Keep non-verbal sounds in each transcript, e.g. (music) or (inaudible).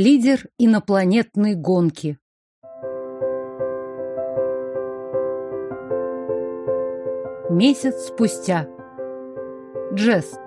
Лидер инопланетной гонки. Месяц спустя. Джесс.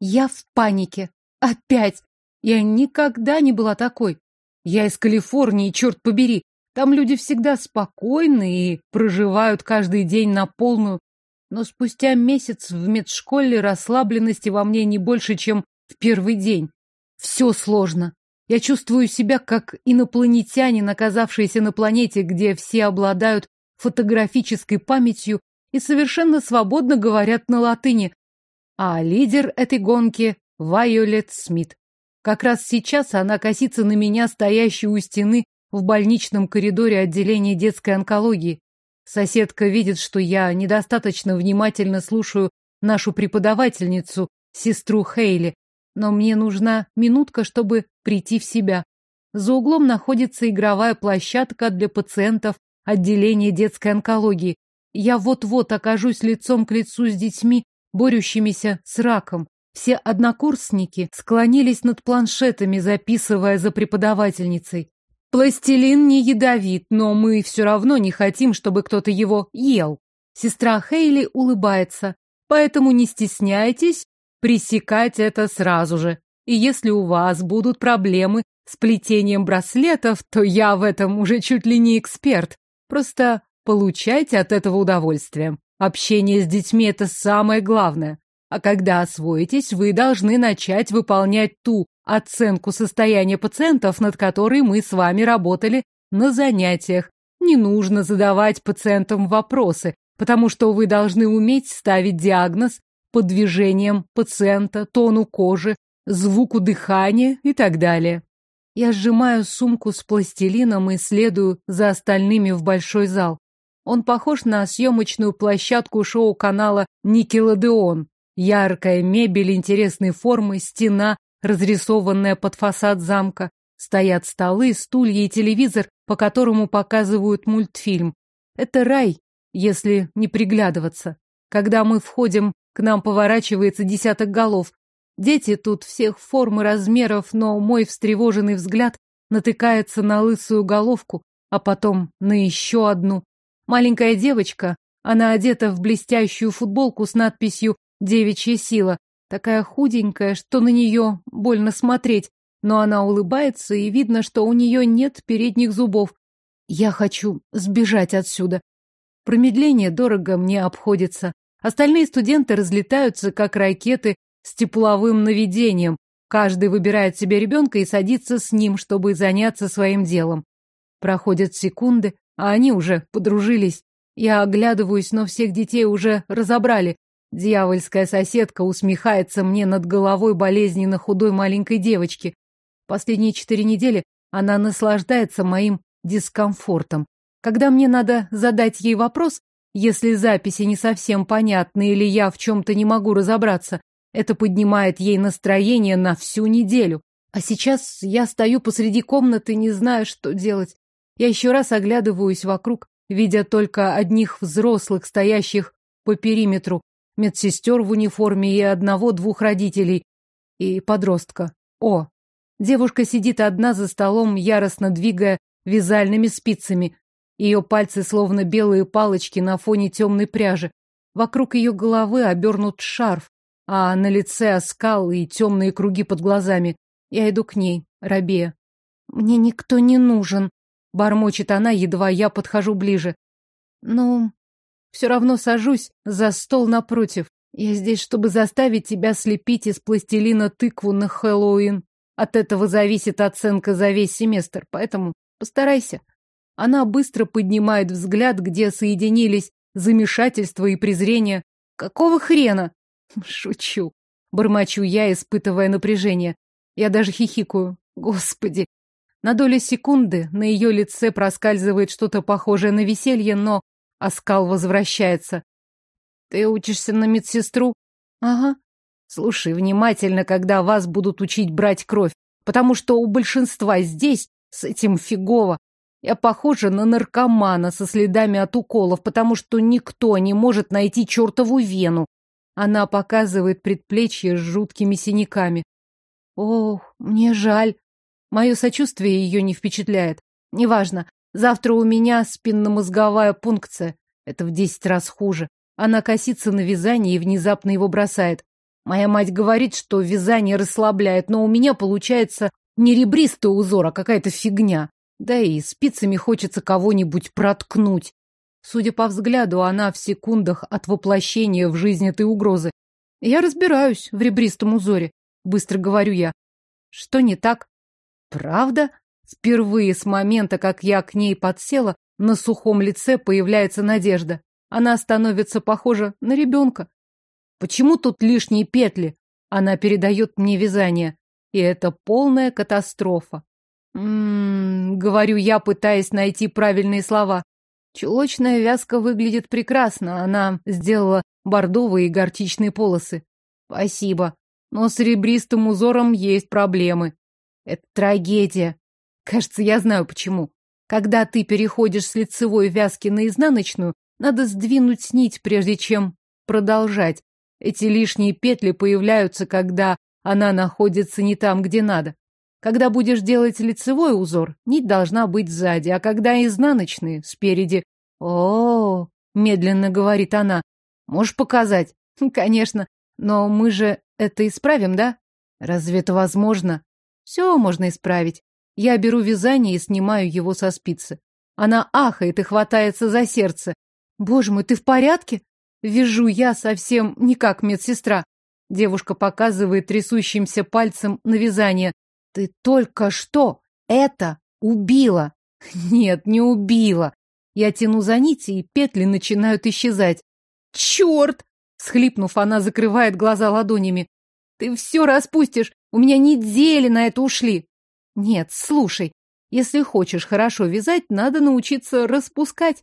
Я в панике. Опять. Я никогда не была такой. Я из Калифорнии, черт побери. Там люди всегда спокойны и проживают каждый день на полную. Но спустя месяц в медшколе расслабленности во мне не больше, чем в первый день. Все сложно. Я чувствую себя как инопланетянин, оказавшийся на планете, где все обладают фотографической памятью и совершенно свободно говорят на латыни. А лидер этой гонки — Вайолет Смит. Как раз сейчас она косится на меня, стоящую у стены в больничном коридоре отделения детской онкологии. Соседка видит, что я недостаточно внимательно слушаю нашу преподавательницу, сестру Хейли, но мне нужна минутка, чтобы прийти в себя. За углом находится игровая площадка для пациентов отделения детской онкологии. Я вот-вот окажусь лицом к лицу с детьми, борющимися с раком. Все однокурсники склонились над планшетами, записывая за преподавательницей. Пластилин не ядовит, но мы все равно не хотим, чтобы кто-то его ел. Сестра Хейли улыбается. Поэтому не стесняйтесь пресекать это сразу же. И если у вас будут проблемы с плетением браслетов, то я в этом уже чуть ли не эксперт. Просто получайте от этого удовольствие. Общение с детьми – это самое главное. А когда освоитесь, вы должны начать выполнять ту оценку состояния пациентов, над которой мы с вами работали на занятиях. Не нужно задавать пациентам вопросы, потому что вы должны уметь ставить диагноз по движениям пациента, тону кожи, звуку дыхания и так далее. Я сжимаю сумку с пластилином и следую за остальными в большой зал. Он похож на съемочную площадку шоу-канала «Никелодеон». Яркая мебель интересной формы, стена, разрисованная под фасад замка. Стоят столы, стулья и телевизор, по которому показывают мультфильм. Это рай, если не приглядываться. Когда мы входим, к нам поворачивается десяток голов. Дети тут всех форм и размеров, но мой встревоженный взгляд натыкается на лысую головку, а потом на еще одну. Маленькая девочка, она одета в блестящую футболку с надписью «Девичья сила», Такая худенькая, что на нее больно смотреть, но она улыбается, и видно, что у нее нет передних зубов. Я хочу сбежать отсюда. Промедление дорого мне обходится. Остальные студенты разлетаются, как ракеты, с тепловым наведением. Каждый выбирает себе ребенка и садится с ним, чтобы заняться своим делом. Проходят секунды, а они уже подружились. Я оглядываюсь, но всех детей уже разобрали. Дьявольская соседка усмехается мне над головой болезненно худой маленькой девочки. Последние четыре недели она наслаждается моим дискомфортом. Когда мне надо задать ей вопрос, если записи не совсем понятны или я в чем-то не могу разобраться, это поднимает ей настроение на всю неделю. А сейчас я стою посреди комнаты, не знаю, что делать. Я еще раз оглядываюсь вокруг, видя только одних взрослых, стоящих по периметру, медсестер в униформе и одного-двух родителей. И подростка. О! Девушка сидит одна за столом, яростно двигая вязальными спицами. Ее пальцы словно белые палочки на фоне темной пряжи. Вокруг ее головы обернут шарф, а на лице оскал и темные круги под глазами. Я иду к ней, рабея. «Мне никто не нужен», — бормочет она, едва я подхожу ближе. «Ну, все равно сажусь за стол напротив. Я здесь, чтобы заставить тебя слепить из пластилина тыкву на Хэллоуин. От этого зависит оценка за весь семестр, поэтому постарайся. Она быстро поднимает взгляд, где соединились замешательство и презрение. Какого хрена? (laughs) Шучу. Бормочу я, испытывая напряжение. Я даже хихикаю. Господи. На долю секунды на ее лице проскальзывает что-то похожее на веселье, но Оскал возвращается. Ты учишься на медсестру? Ага. Слушай внимательно, когда вас будут учить брать кровь, потому что у большинства здесь с этим фигово. Я похожа на наркомана со следами от уколов, потому что никто не может найти чертову вену. Она показывает предплечье с жуткими синяками. Ох, мне жаль. Мое сочувствие ее не впечатляет. Неважно, завтра у меня спинномозговая пункция. Это в десять раз хуже. Она косится на вязание и внезапно его бросает. Моя мать говорит, что вязание расслабляет, но у меня получается не ребристый узор, а какая-то фигня. Да и спицами хочется кого-нибудь проткнуть. Судя по взгляду, она в секундах от воплощения в жизнь этой угрозы. Я разбираюсь в ребристом узоре, быстро говорю я. Что не так? Правда? Впервые с момента, как я к ней подсела, на сухом лице появляется надежда. Она становится похожа на ребенка. Почему тут лишние петли? Она передает мне вязание. И это полная катастрофа. М-м, говорю я, пытаясь найти правильные слова. Чулочная вязка выглядит прекрасно. Она сделала бордовые и горчичные полосы. Спасибо. Но с ребристым узором есть проблемы. Это трагедия. Кажется, я знаю почему. Когда ты переходишь с лицевой вязки на изнаночную, надо сдвинуть нить, прежде чем продолжать. Эти лишние петли появляются, когда она находится не там, где надо. Когда будешь делать лицевой узор, нить должна быть сзади, а когда изнаночные — спереди. О, -о, -о медленно говорит она. Можешь показать? Конечно. Но мы же это исправим, да? Разве это возможно? Все можно исправить. Я беру вязание и снимаю его со спицы. Она ахает и хватается за сердце. Боже мой, ты в порядке? Вижу я совсем не как медсестра. Девушка показывает трясущимся пальцем на вязание. Ты только что это убила. Нет, не убила. Я тяну за нити, и петли начинают исчезать. Черт! Схлипнув, она закрывает глаза ладонями. Ты все распустишь. У меня недели на это ушли. Нет, слушай. Если хочешь хорошо вязать, надо научиться распускать.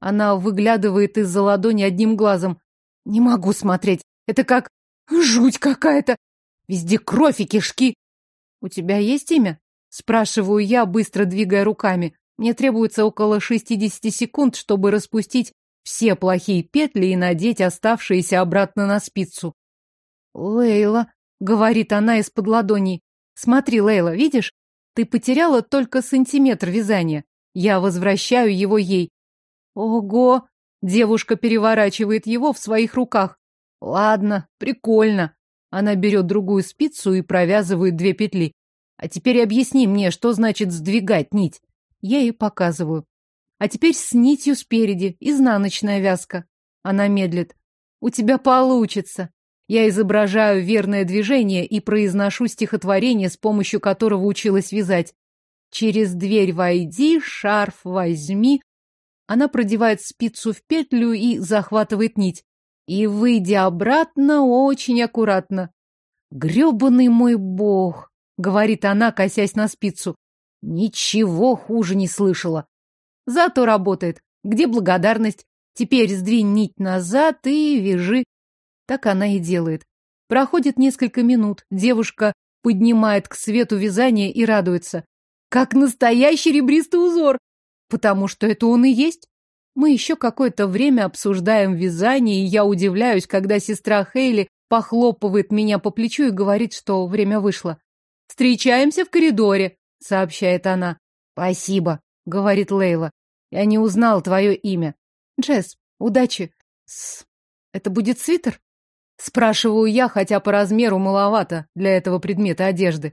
Она выглядывает из-за ладони одним глазом. Не могу смотреть. Это как жуть какая-то. Везде кровь и кишки. У тебя есть имя? Спрашиваю я, быстро двигая руками. Мне требуется около 60 секунд, чтобы распустить все плохие петли и надеть оставшиеся обратно на спицу. Лейла, говорит она из-под ладоней. Смотри, Лейла, видишь? Ты потеряла только сантиметр вязания. Я возвращаю его ей. Ого! Девушка переворачивает его в своих руках. Ладно, прикольно. Она берет другую спицу и провязывает две петли. А теперь объясни мне, что значит сдвигать нить. Я ей показываю. А теперь с нитью спереди, изнаночная вязка. Она медлит. У тебя получится. Я изображаю верное движение и произношу стихотворение, с помощью которого училась вязать. Через дверь войди, шарф возьми, она продевает спицу в петлю и захватывает нить. И, выйдя обратно, очень аккуратно. «Гребаный мой бог!» — говорит она, косясь на спицу. «Ничего хуже не слышала. Зато работает. Где благодарность? Теперь сдвинь нить назад и вяжи». Так она и делает. Проходит несколько минут. Девушка поднимает к свету вязание и радуется. «Как настоящий ребристый узор! Потому что это он и есть. Мы еще какое-то время обсуждаем вязание, и я удивляюсь, когда сестра Хейли похлопывает меня по плечу и говорит, что время вышло. «Встречаемся в коридоре», — сообщает она. «Спасибо», — говорит Лейла. «Я не узнал твое имя». «Джесс, удачи». С... «Это будет свитер?» Спрашиваю я, хотя по размеру маловато для этого предмета одежды.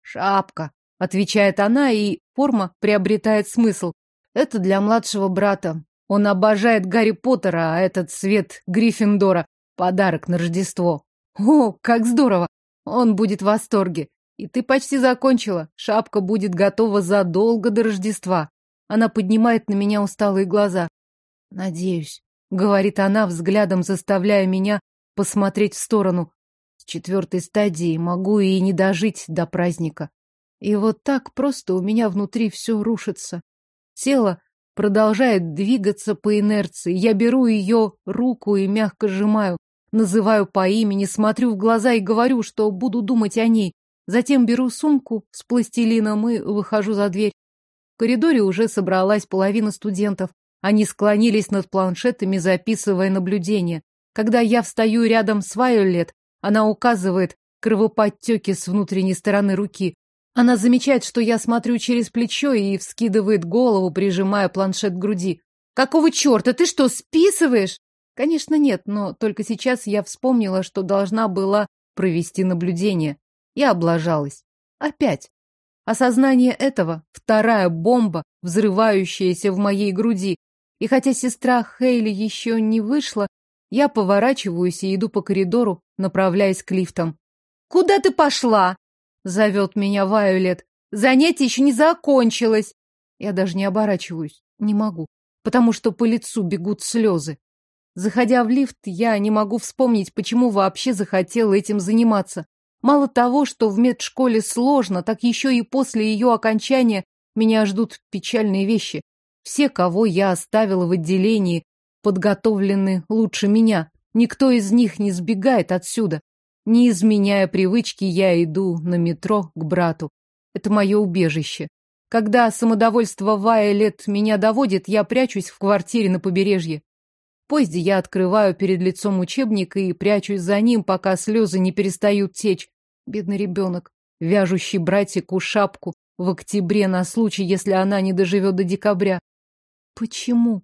«Шапка», — отвечает она, и форма приобретает смысл. Это для младшего брата. Он обожает Гарри Поттера, а этот цвет Гриффиндора — подарок на Рождество. О, как здорово! Он будет в восторге. И ты почти закончила. Шапка будет готова задолго до Рождества. Она поднимает на меня усталые глаза. Надеюсь, говорит она, взглядом заставляя меня посмотреть в сторону. С четвертой стадии могу и не дожить до праздника. И вот так просто у меня внутри все рушится. Тело продолжает двигаться по инерции. Я беру ее руку и мягко сжимаю, называю по имени, смотрю в глаза и говорю, что буду думать о ней. Затем беру сумку с пластилином и выхожу за дверь. В коридоре уже собралась половина студентов. Они склонились над планшетами, записывая наблюдения. Когда я встаю рядом с Вайолет, она указывает кровоподтеки с внутренней стороны руки. Она замечает, что я смотрю через плечо и вскидывает голову, прижимая планшет к груди. «Какого черта? Ты что, списываешь?» Конечно, нет, но только сейчас я вспомнила, что должна была провести наблюдение. Я облажалась. Опять. Осознание этого — вторая бомба, взрывающаяся в моей груди. И хотя сестра Хейли еще не вышла, я поворачиваюсь и иду по коридору, направляясь к лифтам. «Куда ты пошла?» — зовет меня Вайолет. «Занятие еще не закончилось!» Я даже не оборачиваюсь. Не могу, потому что по лицу бегут слезы. Заходя в лифт, я не могу вспомнить, почему вообще захотела этим заниматься. Мало того, что в медшколе сложно, так еще и после ее окончания меня ждут печальные вещи. Все, кого я оставила в отделении, подготовлены лучше меня. Никто из них не сбегает отсюда. Не изменяя привычки, я иду на метро к брату. Это мое убежище. Когда самодовольство Вайолет меня доводит, я прячусь в квартире на побережье поезде я открываю перед лицом учебник и прячусь за ним, пока слезы не перестают течь. Бедный ребенок, вяжущий братику шапку в октябре на случай, если она не доживет до декабря. Почему?